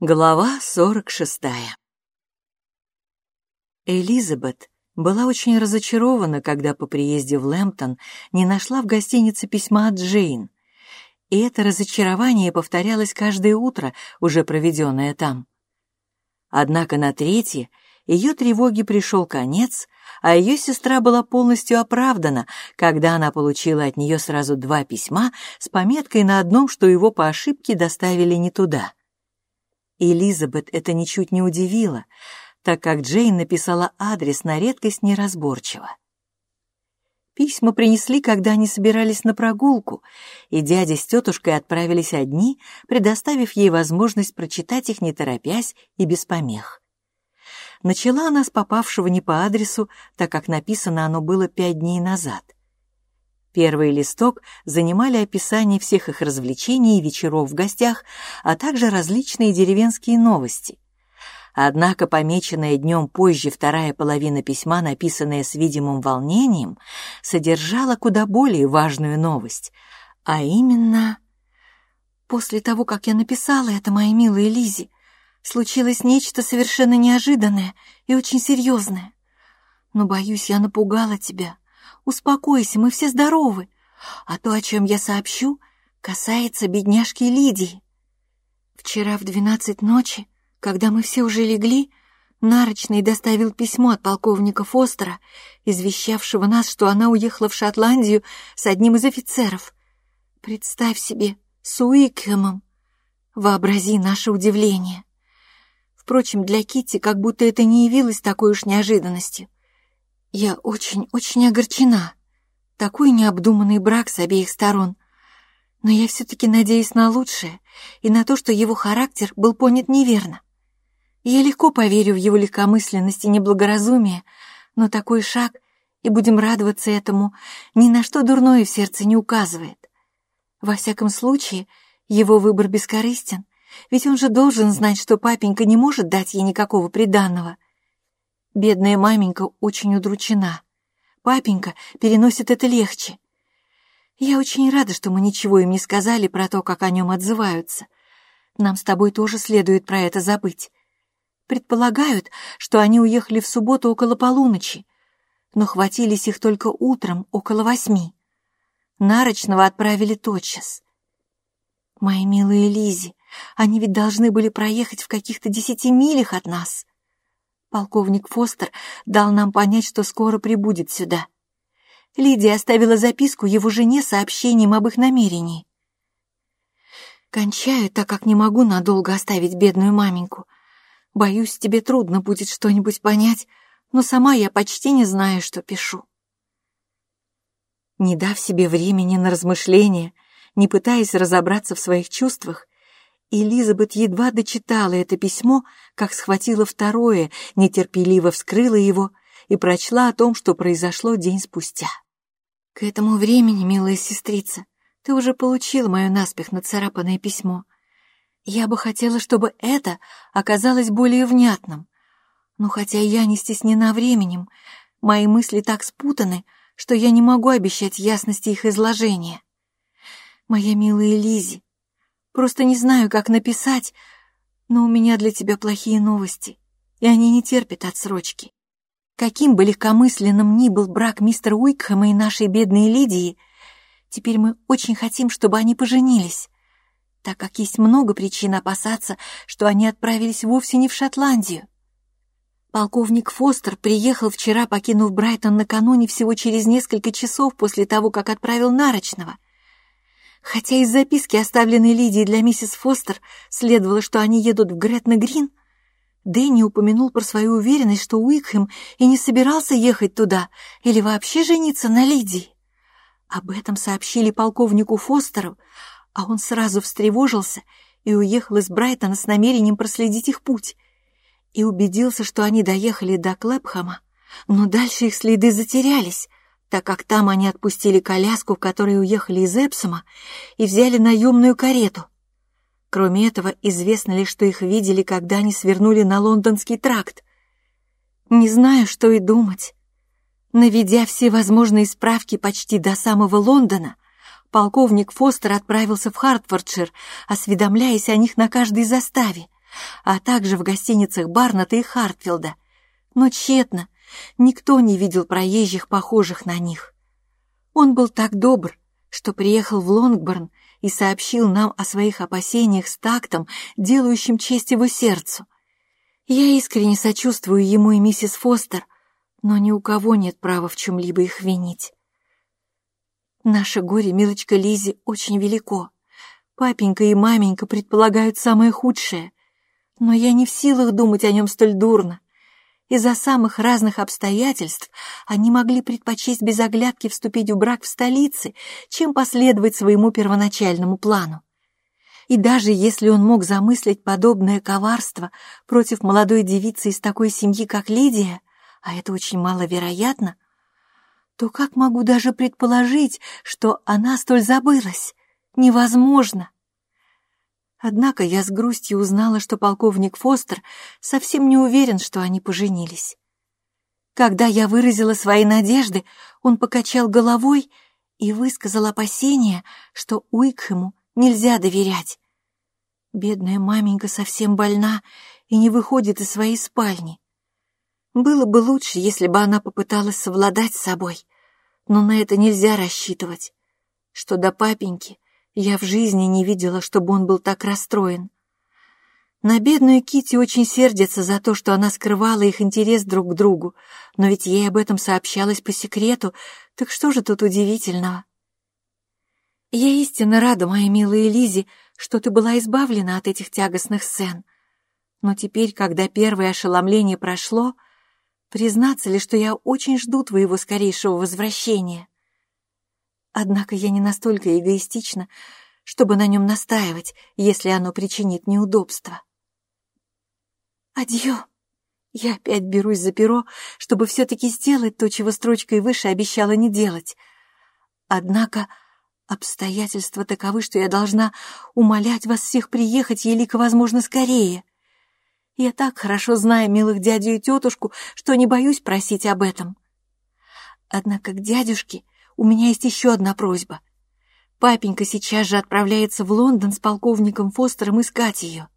Глава 46 Элизабет была очень разочарована, когда по приезде в Лэмптон не нашла в гостинице письма от Джейн. И это разочарование повторялось каждое утро, уже проведенное там. Однако на третье ее тревоге пришел конец, а ее сестра была полностью оправдана, когда она получила от нее сразу два письма с пометкой на одном, что его по ошибке доставили не туда. Элизабет это ничуть не удивило, так как Джейн написала адрес на редкость неразборчиво. Письма принесли, когда они собирались на прогулку, и дядя с тетушкой отправились одни, предоставив ей возможность прочитать их не торопясь и без помех. Начала она с попавшего не по адресу, так как написано оно было пять дней назад. Первый листок занимали описание всех их развлечений и вечеров в гостях, а также различные деревенские новости. Однако помеченная днем позже вторая половина письма, написанная с видимым волнением, содержала куда более важную новость, а именно... «После того, как я написала это моей милой Лизе, случилось нечто совершенно неожиданное и очень серьезное. Но, боюсь, я напугала тебя». Успокойся, мы все здоровы. А то, о чем я сообщу, касается бедняжки Лидии. Вчера в двенадцать ночи, когда мы все уже легли, Нарочный доставил письмо от полковника Фостера, извещавшего нас, что она уехала в Шотландию с одним из офицеров. Представь себе, с Уикхэмом. Вообрази наше удивление. Впрочем, для Китти как будто это не явилось такой уж неожиданностью. Я очень-очень огорчена. Такой необдуманный брак с обеих сторон. Но я все-таки надеюсь на лучшее и на то, что его характер был понят неверно. Я легко поверю в его легкомысленность и неблагоразумие, но такой шаг, и будем радоваться этому, ни на что дурное в сердце не указывает. Во всяком случае, его выбор бескорыстен, ведь он же должен знать, что папенька не может дать ей никакого приданного — Бедная маменька очень удручена. Папенька переносит это легче. Я очень рада, что мы ничего им не сказали про то, как о нем отзываются. Нам с тобой тоже следует про это забыть. Предполагают, что они уехали в субботу около полуночи, но хватились их только утром около восьми. Нарочного отправили тотчас. Мои милые Лизи, они ведь должны были проехать в каких-то десяти милях от нас. Полковник Фостер дал нам понять, что скоро прибудет сюда. Лидия оставила записку его жене сообщением об их намерении. Кончаю, так как не могу надолго оставить бедную маменьку. Боюсь, тебе трудно будет что-нибудь понять, но сама я почти не знаю, что пишу. Не дав себе времени на размышления, не пытаясь разобраться в своих чувствах, Элизабет едва дочитала это письмо, как схватила второе, нетерпеливо вскрыла его и прочла о том, что произошло день спустя. «К этому времени, милая сестрица, ты уже получила мое наспех нацарапанное письмо. Я бы хотела, чтобы это оказалось более внятным. Но хотя я не стеснена временем, мои мысли так спутаны, что я не могу обещать ясности их изложения. Моя милая Лизи, Просто не знаю, как написать, но у меня для тебя плохие новости, и они не терпят отсрочки. Каким бы легкомысленным ни был брак мистера Уикхэма и нашей бедной Лидии, теперь мы очень хотим, чтобы они поженились, так как есть много причин опасаться, что они отправились вовсе не в Шотландию. Полковник Фостер приехал вчера, покинув Брайтон накануне всего через несколько часов после того, как отправил Нарочного — Хотя из записки, оставленной Лидией для миссис Фостер, следовало, что они едут в Гретна-Грин, Дэнни упомянул про свою уверенность, что Уикхэм и не собирался ехать туда или вообще жениться на Лидии. Об этом сообщили полковнику Фостеру, а он сразу встревожился и уехал из Брайтона с намерением проследить их путь и убедился, что они доехали до Клэпхэма, но дальше их следы затерялись, так как там они отпустили коляску, в которой уехали из Эпсома, и взяли наемную карету. Кроме этого, известно ли, что их видели, когда они свернули на лондонский тракт. Не знаю, что и думать. Наведя все возможные справки почти до самого Лондона, полковник Фостер отправился в Хартфордшир, осведомляясь о них на каждой заставе, а также в гостиницах Барната и Хартфилда. Но тщетно, никто не видел проезжих, похожих на них. Он был так добр, что приехал в Лонгборн и сообщил нам о своих опасениях с тактом, делающим честь его сердцу. Я искренне сочувствую ему и миссис Фостер, но ни у кого нет права в чем-либо их винить. Наше горе, милочка Лизи, очень велико. Папенька и маменька предполагают самое худшее, но я не в силах думать о нем столь дурно. Из-за самых разных обстоятельств они могли предпочесть без оглядки вступить в брак в столице, чем последовать своему первоначальному плану. И даже если он мог замыслить подобное коварство против молодой девицы из такой семьи, как Лидия, а это очень маловероятно, то как могу даже предположить, что она столь забылась? Невозможно. Однако я с грустью узнала, что полковник Фостер совсем не уверен, что они поженились. Когда я выразила свои надежды, он покачал головой и высказал опасение, что Уикхему нельзя доверять. Бедная маменька совсем больна и не выходит из своей спальни. Было бы лучше, если бы она попыталась совладать с собой, но на это нельзя рассчитывать. Что до папеньки, я в жизни не видела, чтобы он был так расстроен. На бедную Кити очень сердится за то, что она скрывала их интерес друг к другу, но ведь ей об этом сообщалось по секрету, так что же тут удивительного? Я истинно рада, моя милая Лизи, что ты была избавлена от этих тягостных сцен. Но теперь, когда первое ошеломление прошло, признаться ли, что я очень жду твоего скорейшего возвращения? Однако я не настолько эгоистична, чтобы на нем настаивать, если оно причинит неудобства. Адьё. Я опять берусь за перо, чтобы все-таки сделать то, чего строчкой выше обещала не делать. Однако обстоятельства таковы, что я должна умолять вас всех приехать елико возможно скорее. Я так хорошо знаю милых дядю и тетушку, что не боюсь просить об этом. Однако к дядюшке у меня есть еще одна просьба. Папенька сейчас же отправляется в Лондон с полковником Фостером искать ее.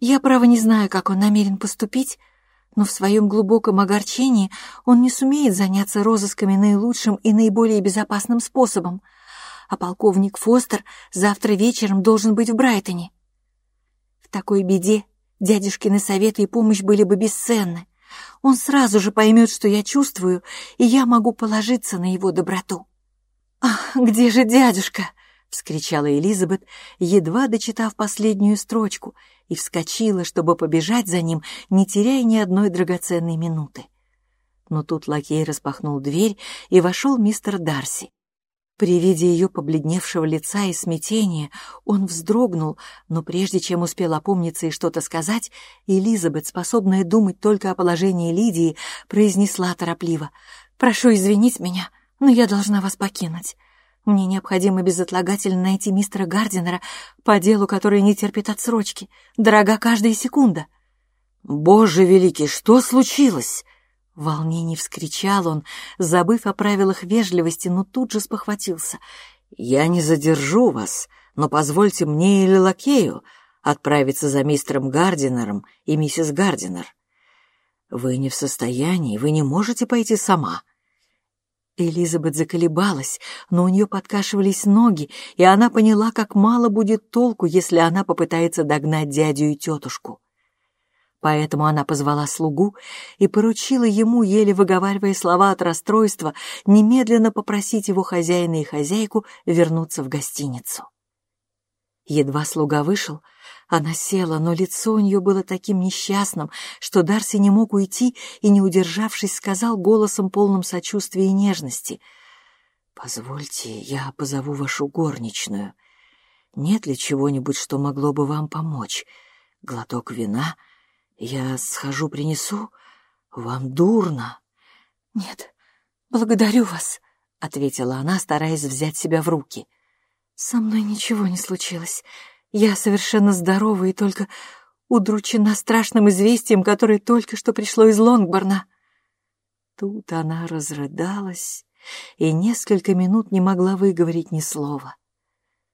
Я, право, не знаю, как он намерен поступить, но в своем глубоком огорчении он не сумеет заняться розысками наилучшим и наиболее безопасным способом, а полковник Фостер завтра вечером должен быть в Брайтоне. В такой беде дядюшкины советы и помощь были бы бесценны. Он сразу же поймет, что я чувствую, и я могу положиться на его доброту. «Ах, где же дядюшка?» — вскричала Элизабет, едва дочитав последнюю строчку, и вскочила, чтобы побежать за ним, не теряя ни одной драгоценной минуты. Но тут лакей распахнул дверь, и вошел мистер Дарси. При виде ее побледневшего лица и смятения он вздрогнул, но прежде чем успел опомниться и что-то сказать, Элизабет, способная думать только о положении Лидии, произнесла торопливо «Прошу извинить меня, но я должна вас покинуть. Мне необходимо безотлагательно найти мистера Гардинера по делу, который не терпит отсрочки. Дорога каждая секунда». «Боже великий, что случилось?» В волнении вскричал он, забыв о правилах вежливости, но тут же спохватился. «Я не задержу вас, но позвольте мне или лакею отправиться за мистером Гардинером и миссис Гардинер. Вы не в состоянии, вы не можете пойти сама». Элизабет заколебалась, но у нее подкашивались ноги, и она поняла, как мало будет толку, если она попытается догнать дядю и тетушку. Поэтому она позвала слугу и поручила ему, еле выговаривая слова от расстройства, немедленно попросить его хозяина и хозяйку вернуться в гостиницу. Едва слуга вышел, она села, но лицо у нее было таким несчастным, что Дарси не мог уйти и, не удержавшись, сказал голосом полным сочувствия и нежности. «Позвольте, я позову вашу горничную. Нет ли чего-нибудь, что могло бы вам помочь? Глоток вина — я схожу, принесу. Вам дурно. Нет, благодарю вас, ответила она, стараясь взять себя в руки. Со мной ничего не случилось. Я совершенно здорова и только удручена страшным известием, которое только что пришло из Лонгборна. Тут она разрыдалась и несколько минут не могла выговорить ни слова.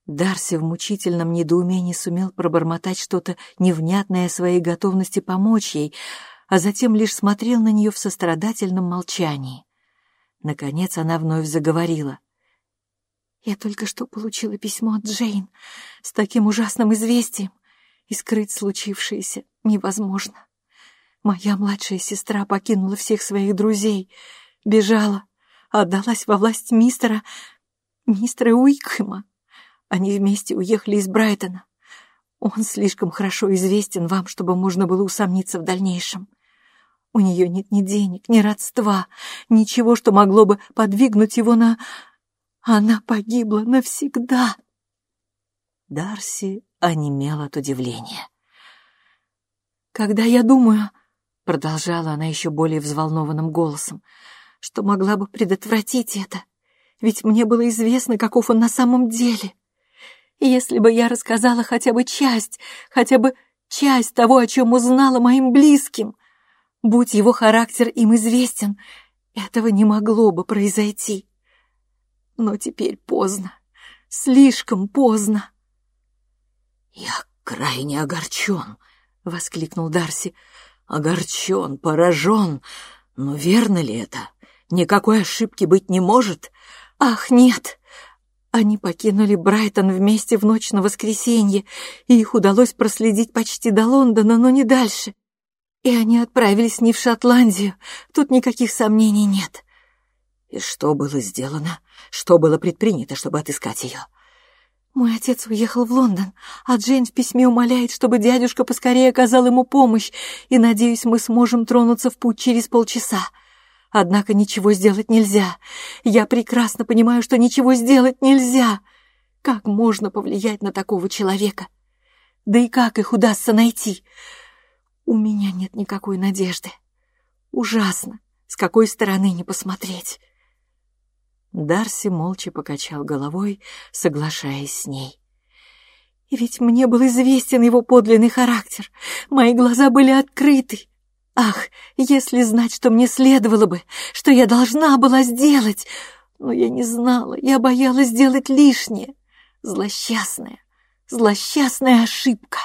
Дарси в мучительном недоумении сумел пробормотать что-то невнятное о своей готовности помочь ей, а затем лишь смотрел на нее в сострадательном молчании. Наконец она вновь заговорила. «Я только что получила письмо от Джейн с таким ужасным известием, и скрыть случившееся невозможно. Моя младшая сестра покинула всех своих друзей, бежала, отдалась во власть мистера... мистера Уикхэма. Они вместе уехали из Брайтона. Он слишком хорошо известен вам, чтобы можно было усомниться в дальнейшем. У нее нет ни денег, ни родства, ничего, что могло бы подвигнуть его на... Она погибла навсегда. Дарси онемел от удивления. «Когда я думаю...» — продолжала она еще более взволнованным голосом, «что могла бы предотвратить это, ведь мне было известно, каков он на самом деле. Если бы я рассказала хотя бы часть, хотя бы часть того, о чем узнала моим близким, будь его характер им известен, этого не могло бы произойти. Но теперь поздно, слишком поздно. «Я крайне огорчен», — воскликнул Дарси. «Огорчен, поражен. Но верно ли это? Никакой ошибки быть не может?» «Ах, нет!» Они покинули Брайтон вместе в ночь на воскресенье, и их удалось проследить почти до Лондона, но не дальше. И они отправились не в Шотландию, тут никаких сомнений нет. И что было сделано? Что было предпринято, чтобы отыскать ее? Мой отец уехал в Лондон, а Джейн в письме умоляет, чтобы дядюшка поскорее оказал ему помощь, и, надеюсь, мы сможем тронуться в путь через полчаса. Однако ничего сделать нельзя. Я прекрасно понимаю, что ничего сделать нельзя. Как можно повлиять на такого человека? Да и как их удастся найти? У меня нет никакой надежды. Ужасно, с какой стороны не посмотреть. Дарси молча покачал головой, соглашаясь с ней. И ведь мне был известен его подлинный характер. Мои глаза были открыты. Ах, если знать, что мне следовало бы, что я должна была сделать! Но я не знала, я боялась сделать лишнее. Злосчастная, злосчастная ошибка.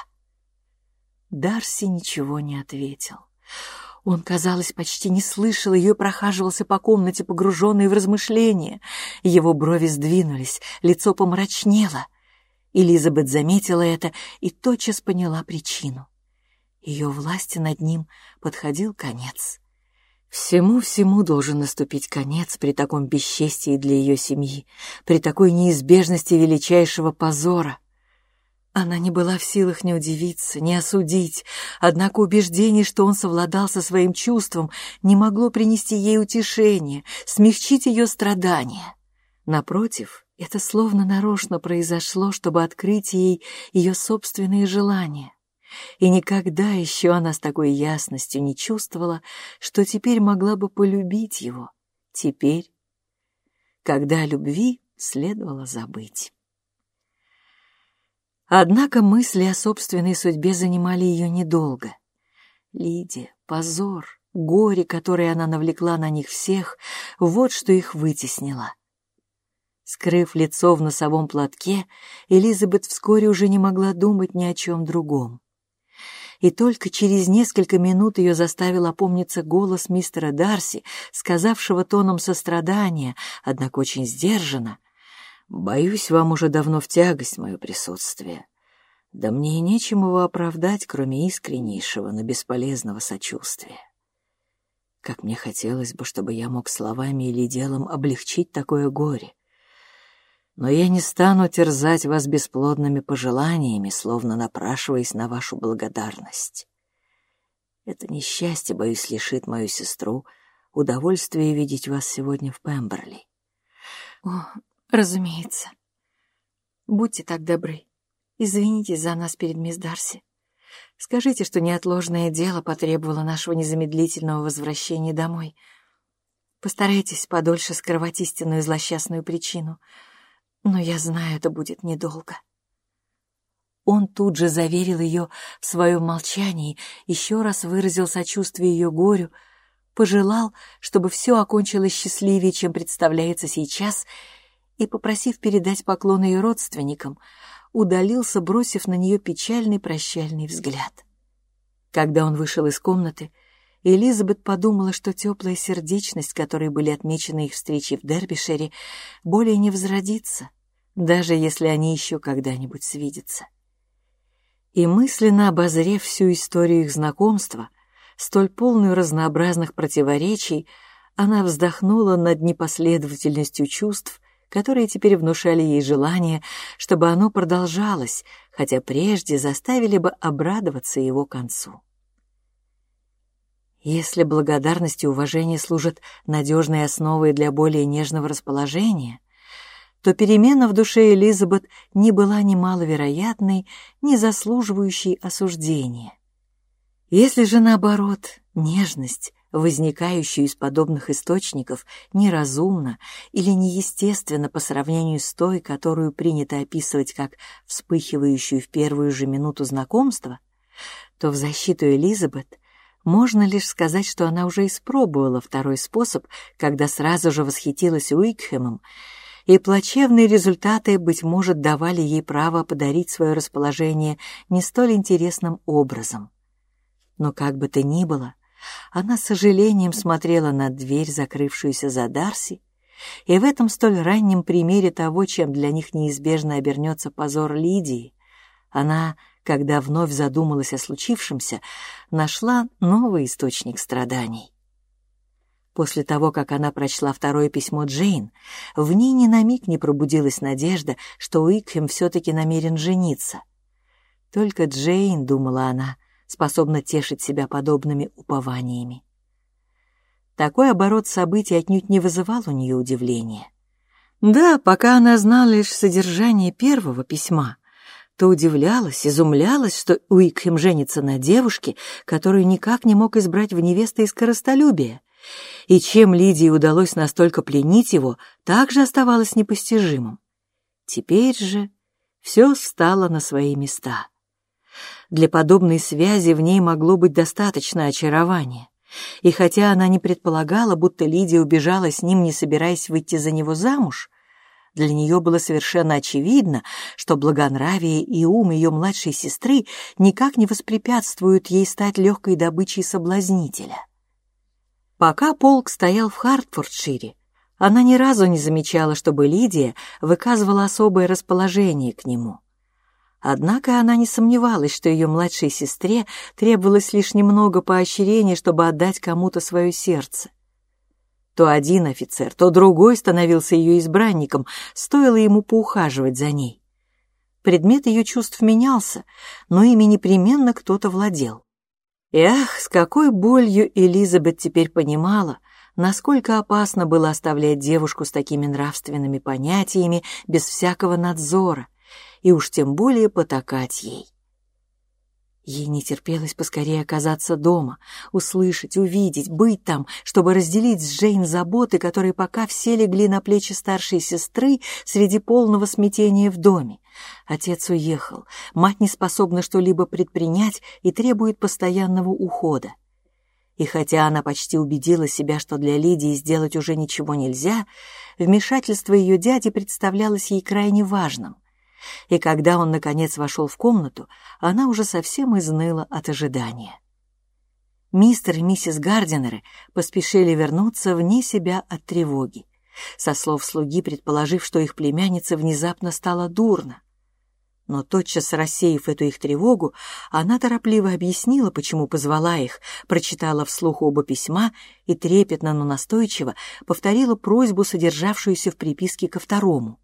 Дарси ничего не ответил. Он, казалось, почти не слышал ее, прохаживался по комнате, погруженный в размышления. Его брови сдвинулись, лицо помрачнело. Элизабет заметила это и тотчас поняла причину. Ее власти над ним подходил конец. Всему-всему должен наступить конец при таком бесчестии для ее семьи, при такой неизбежности величайшего позора. Она не была в силах не удивиться, не осудить, однако убеждение, что он совладал со своим чувством, не могло принести ей утешение, смягчить ее страдания. Напротив, это словно нарочно произошло, чтобы открыть ей ее собственные желания. И никогда еще она с такой ясностью не чувствовала, что теперь могла бы полюбить его. Теперь, когда любви следовало забыть. Однако мысли о собственной судьбе занимали ее недолго. Лидия, позор, горе, которое она навлекла на них всех, вот что их вытеснило. Скрыв лицо в носовом платке, Элизабет вскоре уже не могла думать ни о чем другом и только через несколько минут ее заставил опомниться голос мистера Дарси, сказавшего тоном сострадания, однако очень сдержанно. «Боюсь, вам уже давно в тягость мое присутствие. Да мне и нечем его оправдать, кроме искреннейшего, но бесполезного сочувствия. Как мне хотелось бы, чтобы я мог словами или делом облегчить такое горе но я не стану терзать вас бесплодными пожеланиями, словно напрашиваясь на вашу благодарность. Это несчастье, боюсь, лишит мою сестру удовольствия видеть вас сегодня в Пемберли. О, разумеется. Будьте так добры. Извинитесь за нас перед мисс Дарси. Скажите, что неотложное дело потребовало нашего незамедлительного возвращения домой. Постарайтесь подольше скрывать истинную злосчастную причину — но я знаю, это будет недолго. Он тут же заверил ее в своем молчании, еще раз выразил сочувствие ее горю, пожелал, чтобы все окончилось счастливее, чем представляется сейчас, и, попросив передать поклон ее родственникам, удалился, бросив на нее печальный прощальный взгляд. Когда он вышел из комнаты, Элизабет подумала, что теплая сердечность, которой были отмечены их встречи в Дербишере, более не возродится, даже если они еще когда-нибудь свидятся. И мысленно обозрев всю историю их знакомства, столь полную разнообразных противоречий, она вздохнула над непоследовательностью чувств, которые теперь внушали ей желание, чтобы оно продолжалось, хотя прежде заставили бы обрадоваться его концу. Если благодарность и уважение служат надежной основой для более нежного расположения, то перемена в душе Элизабет не была ни маловероятной, ни заслуживающей осуждения. Если же, наоборот, нежность, возникающая из подобных источников, неразумна или неестественна по сравнению с той, которую принято описывать как вспыхивающую в первую же минуту знакомства, то в защиту Элизабет можно лишь сказать, что она уже испробовала второй способ, когда сразу же восхитилась Уикхемом, и плачевные результаты, быть может, давали ей право подарить свое расположение не столь интересным образом. Но как бы то ни было, она с сожалением смотрела на дверь, закрывшуюся за Дарси, и в этом столь раннем примере того, чем для них неизбежно обернется позор Лидии, она когда вновь задумалась о случившемся, нашла новый источник страданий. После того, как она прочла второе письмо Джейн, в ней ни на миг не пробудилась надежда, что Уикхем все-таки намерен жениться. Только Джейн, думала она, способна тешить себя подобными упованиями. Такой оборот событий отнюдь не вызывал у нее удивления. Да, пока она знала лишь содержание первого письма, то удивлялась, изумлялась, что Уикхем женится на девушке, которую никак не мог избрать в невесты из коростолюбия. И чем Лидии удалось настолько пленить его, также оставалось непостижимым. Теперь же все встало на свои места. Для подобной связи в ней могло быть достаточно очарования. И хотя она не предполагала, будто Лидия убежала с ним, не собираясь выйти за него замуж, для нее было совершенно очевидно, что благонравие и ум ее младшей сестры никак не воспрепятствуют ей стать легкой добычей соблазнителя. Пока полк стоял в Хартфордшире, она ни разу не замечала, чтобы Лидия выказывала особое расположение к нему. Однако она не сомневалась, что ее младшей сестре требовалось лишь немного поощрения, чтобы отдать кому-то свое сердце. То один офицер, то другой становился ее избранником, стоило ему поухаживать за ней. Предмет ее чувств менялся, но ими непременно кто-то владел. Эх, с какой болью Элизабет теперь понимала, насколько опасно было оставлять девушку с такими нравственными понятиями без всякого надзора, и уж тем более потакать ей. Ей не терпелось поскорее оказаться дома, услышать, увидеть, быть там, чтобы разделить с Джейн заботы, которые пока все легли на плечи старшей сестры среди полного смятения в доме. Отец уехал, мать не способна что-либо предпринять и требует постоянного ухода. И хотя она почти убедила себя, что для Лидии сделать уже ничего нельзя, вмешательство ее дяди представлялось ей крайне важным — и когда он, наконец, вошел в комнату, она уже совсем изныла от ожидания. Мистер и миссис Гардинеры поспешили вернуться вне себя от тревоги, со слов слуги предположив, что их племянница внезапно стала дурно. Но тотчас рассеяв эту их тревогу, она торопливо объяснила, почему позвала их, прочитала вслух оба письма и трепетно, но настойчиво повторила просьбу, содержавшуюся в приписке ко второму.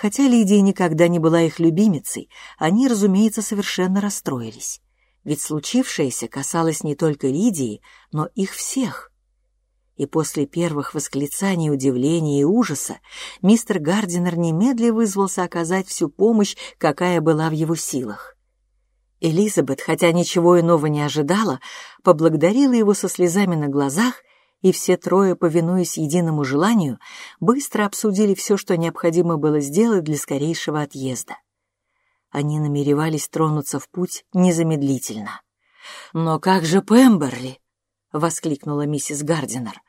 Хотя Лидия никогда не была их любимицей, они, разумеется, совершенно расстроились. Ведь случившееся касалось не только Лидии, но их всех. И после первых восклицаний удивления и ужаса мистер Гардинер немедленно вызвался оказать всю помощь, какая была в его силах. Элизабет, хотя ничего иного не ожидала, поблагодарила его со слезами на глазах и все трое, повинуясь единому желанию, быстро обсудили все, что необходимо было сделать для скорейшего отъезда. Они намеревались тронуться в путь незамедлительно. «Но как же Пемберли?» — воскликнула миссис Гардинер.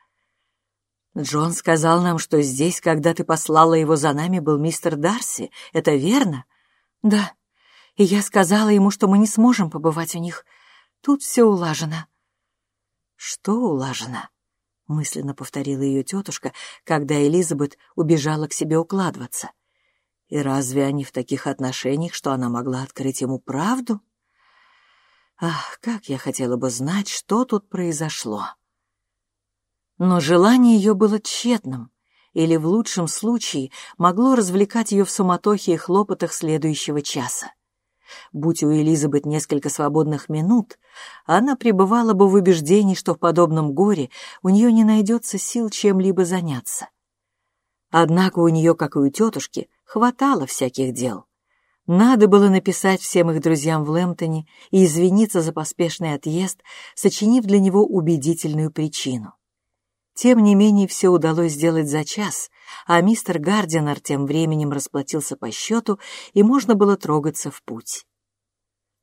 Джон сказал нам, что здесь, когда ты послала его за нами, был мистер Дарси. Это верно? Да. И я сказала ему, что мы не сможем побывать у них. Тут все улажено. Что улажено? Мысленно повторила ее тетушка, когда Элизабет убежала к себе укладываться. И разве они в таких отношениях, что она могла открыть ему правду? Ах, как я хотела бы знать, что тут произошло. Но желание ее было тщетным, или в лучшем случае могло развлекать ее в суматохе и хлопотах следующего часа. Будь у Элизабет несколько свободных минут, она пребывала бы в убеждении, что в подобном горе у нее не найдется сил чем-либо заняться. Однако у нее, как и у тетушки, хватало всяких дел. Надо было написать всем их друзьям в Лэмптоне и извиниться за поспешный отъезд, сочинив для него убедительную причину. Тем не менее, все удалось сделать за час, а мистер Гардинер тем временем расплатился по счету, и можно было трогаться в путь.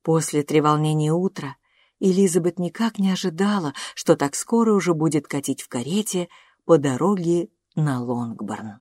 После треволнения утра Элизабет никак не ожидала, что так скоро уже будет катить в карете по дороге на Лонгборн.